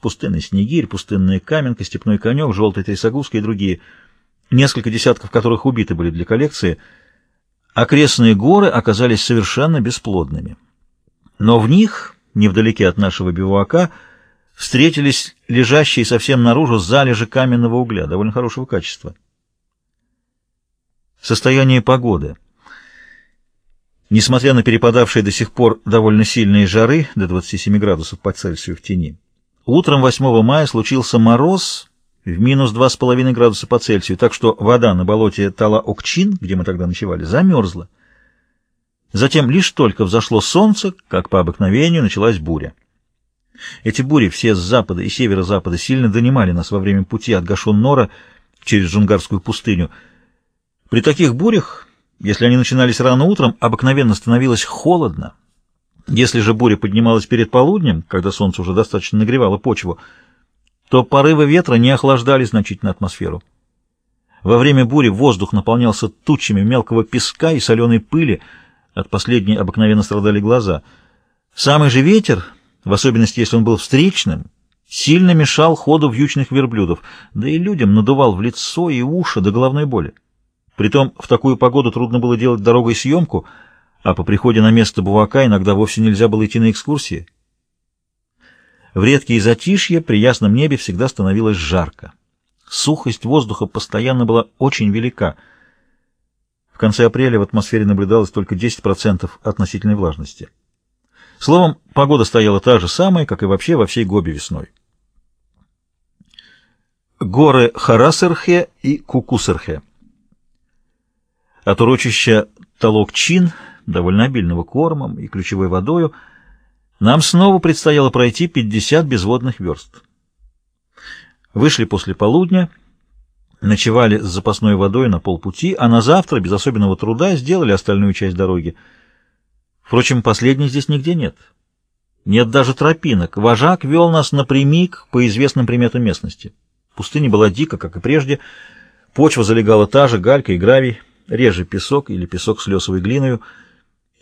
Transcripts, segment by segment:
Пустынный снегирь, пустынная каменка, степной конек, желтая трясогузка и другие, несколько десятков которых убиты были для коллекции. Окрестные горы оказались совершенно бесплодными. Но в них, невдалеке от нашего бивуака, встретились лежащие совсем наружу залежи каменного угля, довольно хорошего качества. Состояние погоды. Несмотря на перепадавшие до сих пор довольно сильные жары, до 27 градусов по Цельсию в тени, утром 8 мая случился мороз в минус 2,5 градуса по Цельсию, так что вода на болоте Тала-Окчин, где мы тогда ночевали, замерзла. Затем лишь только взошло солнце, как по обыкновению началась буря. Эти бури все с запада и северо-запада сильно донимали нас во время пути от Гашон-Нора через Джунгарскую пустыню. При таких бурях если они начинались рано утром, обыкновенно становилось холодно. Если же буря поднималась перед полуднем, когда солнце уже достаточно нагревало почву, то порывы ветра не охлаждали значительно атмосферу. Во время бури воздух наполнялся тучами мелкого песка и соленой пыли, от последней обыкновенно страдали глаза. Самый же ветер, в особенности если он был встречным, сильно мешал ходу вьючных верблюдов, да и людям надувал в лицо и уши до головной боли. Притом в такую погоду трудно было делать дорогой съемку, а по приходе на место Бувака иногда вовсе нельзя было идти на экскурсии. В редкие затишья при ясном небе всегда становилось жарко. Сухость воздуха постоянно была очень велика. В конце апреля в атмосфере наблюдалось только 10% относительной влажности. Словом, погода стояла та же самая, как и вообще во всей Гобе весной. Горы Харасерхе и Кукусерхе от урочища Толок-Чин, довольно обильного кормом и ключевой водою, нам снова предстояло пройти 50 безводных верст. Вышли после полудня, ночевали с запасной водой на полпути, а на завтра, без особенного труда, сделали остальную часть дороги. Впрочем, последней здесь нигде нет. Нет даже тропинок. Вожак вел нас напрямик по известным приметам местности. Пустыня была дика, как и прежде. Почва залегала та же, галька и гравий реже песок или песок с лесовой глиною.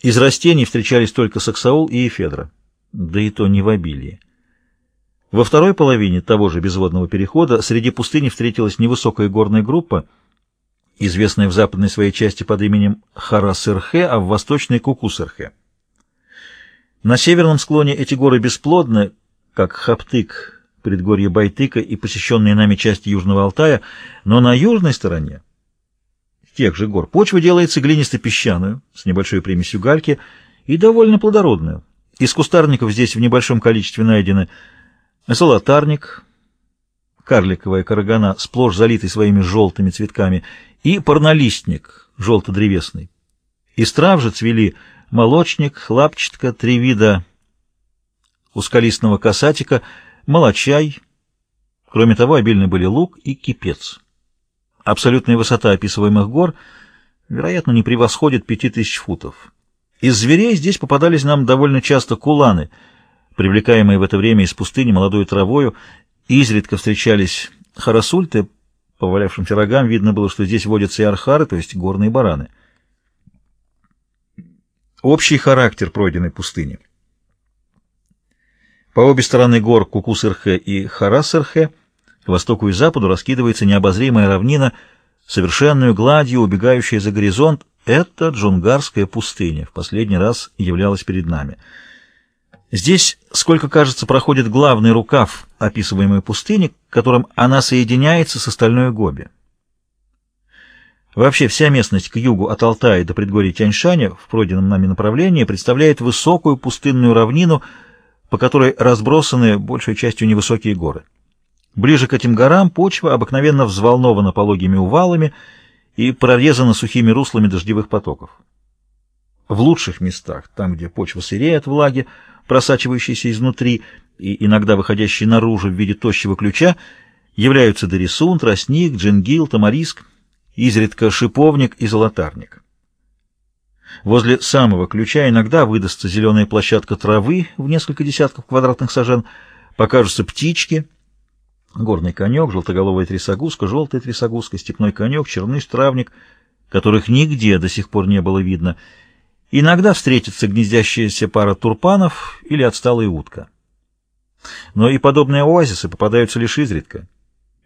Из растений встречались только саксаул и эфедра, да и то не в обилии. Во второй половине того же безводного перехода среди пустыни встретилась невысокая горная группа, известная в западной своей части под именем Харасырхе, а в восточной Кукусырхе. На северном склоне эти горы бесплодны, как Хаптык, предгорье Байтыка и посещенные нами части Южного Алтая, но на южной стороне тех же гор. Почва делается глинисто-песчаную, с небольшой примесью гальки, и довольно плодородную. Из кустарников здесь в небольшом количестве найдены золотарник, карликовая карагана, сплошь залитый своими желтыми цветками, и парнолистник, желто-древесный. Из трав же цвели молочник, хлапчатка, три вида узколистного касатика, молочай. Кроме того, обильны были лук и кипец. Абсолютная высота описываемых гор, вероятно, не превосходит 5000 футов. Из зверей здесь попадались нам довольно часто куланы, привлекаемые в это время из пустыни молодой травою, изредка встречались харасульты, по валявшимся рогам видно было, что здесь водятся и архары, то есть горные бараны. Общий характер пройденной пустыни. По обе стороны гор Кукусырхе и Харасырхе – к востоку и западу раскидывается необозримая равнина, совершенную гладью, убегающая за горизонт. Это Джунгарская пустыня, в последний раз являлась перед нами. Здесь, сколько кажется, проходит главный рукав описываемой пустыни, которым она соединяется с остальной Гоби. Вообще вся местность к югу от Алтая до предгорья Тяньшаня в пройденном нами направлении представляет высокую пустынную равнину, по которой разбросаны большей частью невысокие горы. Ближе к этим горам почва обыкновенно взволнована пологими увалами и прорезана сухими руслами дождевых потоков. В лучших местах, там, где почва сырее от влаги, просачивающейся изнутри и иногда выходящей наружу в виде тощего ключа, являются дорисун, тростник, джингил, тамариск, изредка шиповник и золотарник. Возле самого ключа иногда выдастся зеленая площадка травы в несколько десятков квадратных сажен, покажутся птички — горный конек, желтоголовая трясогузка, желтая трясогузка, степной конек, черныш, травник, которых нигде до сих пор не было видно. Иногда встретится гнездящаяся пара турпанов или отсталая утка. Но и подобные оазисы попадаются лишь изредка.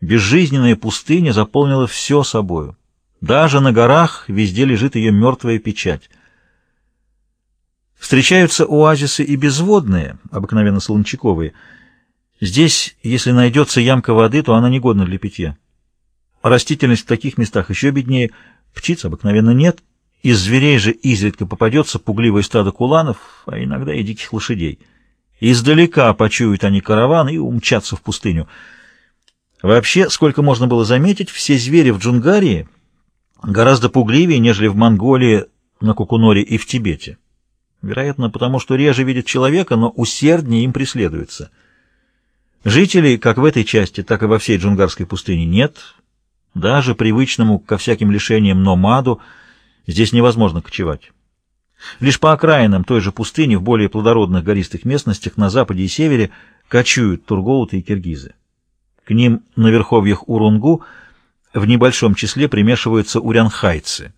Безжизненная пустыня заполнила все собою. Даже на горах везде лежит ее мертвая печать. Встречаются оазисы и безводные, обыкновенно солончаковые. Здесь, если найдется ямка воды, то она негодна для питья. Растительность в таких местах еще беднее, птиц обыкновенно нет, из зверей же изредка попадется пугливое стадо куланов, а иногда и диких лошадей. Издалека почуют они караван и умчатся в пустыню. Вообще, сколько можно было заметить, все звери в Джунгарии гораздо пугливее, нежели в Монголии, на Кукуноре и в Тибете. Вероятно, потому что реже видят человека, но усерднее им преследуется. Жителей, как в этой части, так и во всей джунгарской пустыне, нет. Даже привычному ко всяким лишениям номаду здесь невозможно кочевать. Лишь по окраинам той же пустыни в более плодородных гористых местностях на западе и севере кочуют тургоуты и киргизы. К ним на верховьях Урунгу в небольшом числе примешиваются урянхайцы.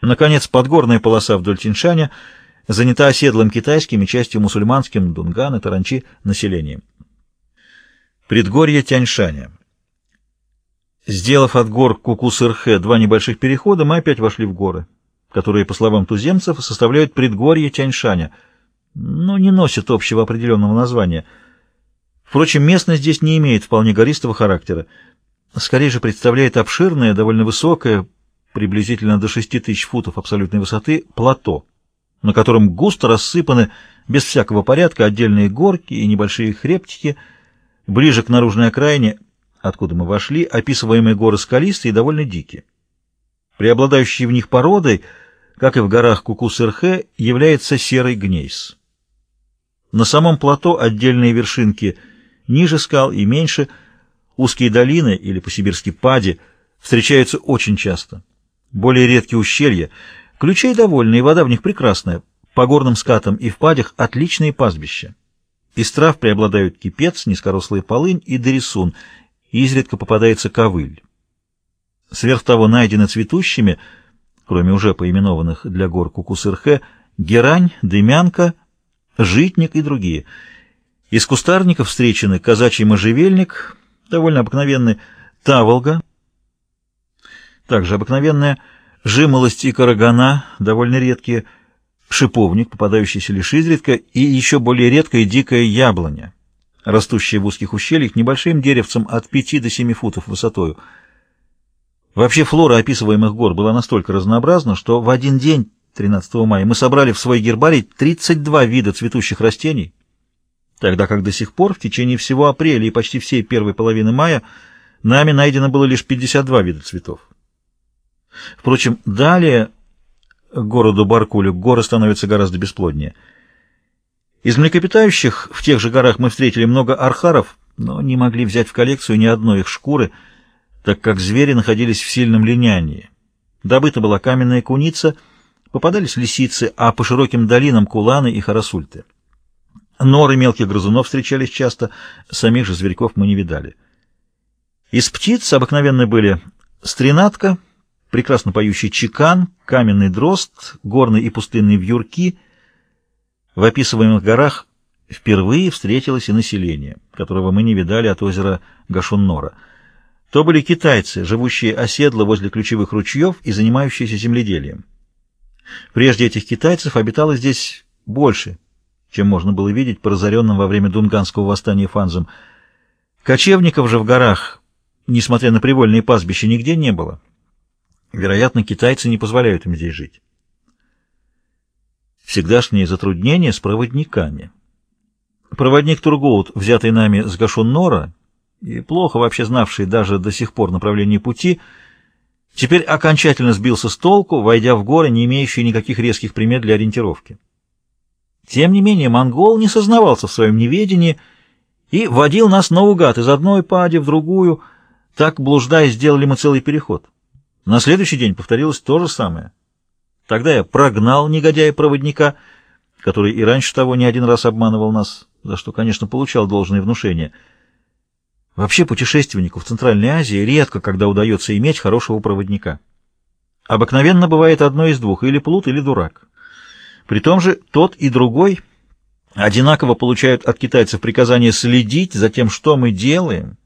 Наконец, подгорная полоса вдоль Тиньшаня – занята оседлым китайским и частью мусульманским Дунган и Таранчи населением. Предгорье Тяньшаня. Сделав от гор Кукусырхэ два небольших перехода, мы опять вошли в горы, которые, по словам туземцев, составляют предгорье Тяньшаня, но не носят общего определенного названия. Впрочем, местность здесь не имеет вполне гористого характера, скорее же представляет обширное, довольно высокое, приблизительно до 6 тысяч футов абсолютной высоты, плато — на котором густо рассыпаны без всякого порядка отдельные горки и небольшие хребтики, ближе к наружной окраине, откуда мы вошли, описываемые горы скалистые и довольно дикие. Преобладающей в них породой, как и в горах Кукусырхе, является серый гнейс. На самом плато отдельные вершинки ниже скал и меньше, узкие долины или по-сибирски пади встречаются очень часто. Более редкие ущелья — Ключей довольны, и вода в них прекрасная. По горным скатам и впадях отличные пастбища. Из трав преобладают кипец, низкорослый полынь и дересун, изредка попадается ковыль. Сверх того найдены цветущими, кроме уже поименованных для гор Кукусырхе, герань, дымянка, житник и другие. Из кустарников встречены казачий можжевельник, довольно обыкновенный, таволга, также обыкновенная, жимолость и карагана, довольно редкие, шиповник, попадающийся лишь изредка, и еще более редкая дикая яблоня, растущая в узких ущельях небольшим деревцем от 5 до 7 футов высотою. Вообще флора описываемых гор была настолько разнообразна, что в один день, 13 мая, мы собрали в свой гербарий 32 вида цветущих растений, тогда как до сих пор, в течение всего апреля и почти всей первой половины мая, нами найдено было лишь 52 вида цветов. Впрочем, далее городу Баркулю горы становятся гораздо бесплоднее. Из млекопитающих в тех же горах мы встретили много архаров, но не могли взять в коллекцию ни одной их шкуры, так как звери находились в сильном линянии. Добыта была каменная куница, попадались лисицы, а по широким долинам куланы и харасульты. Норы мелких грызунов встречались часто, самих же зверьков мы не видали. Из птиц обыкновенно были стренатка, прекрасно поющий чекан, каменный дрозд, горный и пустынный вьюрки. В описываемых горах впервые встретилось и население, которого мы не видали от озера Гашуннора. То были китайцы, живущие оседло возле ключевых ручьев и занимающиеся земледелием. Прежде этих китайцев обитало здесь больше, чем можно было видеть по разоренным во время Дунганского восстания фанзам. Кочевников же в горах, несмотря на привольные пастбища, нигде не было. Вероятно, китайцы не позволяют им здесь жить. Всегдашние затруднения с проводниками. Проводник Тургоут, взятый нами с Гашун-Нора, и плохо вообще знавший даже до сих пор направление пути, теперь окончательно сбился с толку, войдя в горы, не имеющие никаких резких примет для ориентировки. Тем не менее, монгол не сознавался в своем неведении и водил нас наугад из одной пади в другую, так, блуждая, сделали мы целый переход. На следующий день повторилось то же самое. Тогда я прогнал негодяя-проводника, который и раньше того не один раз обманывал нас, за что, конечно, получал должное внушение. Вообще путешественнику в Центральной Азии редко когда удается иметь хорошего проводника. Обыкновенно бывает одно из двух, или плут, или дурак. При том же тот и другой одинаково получают от китайцев приказание следить за тем, что мы делаем,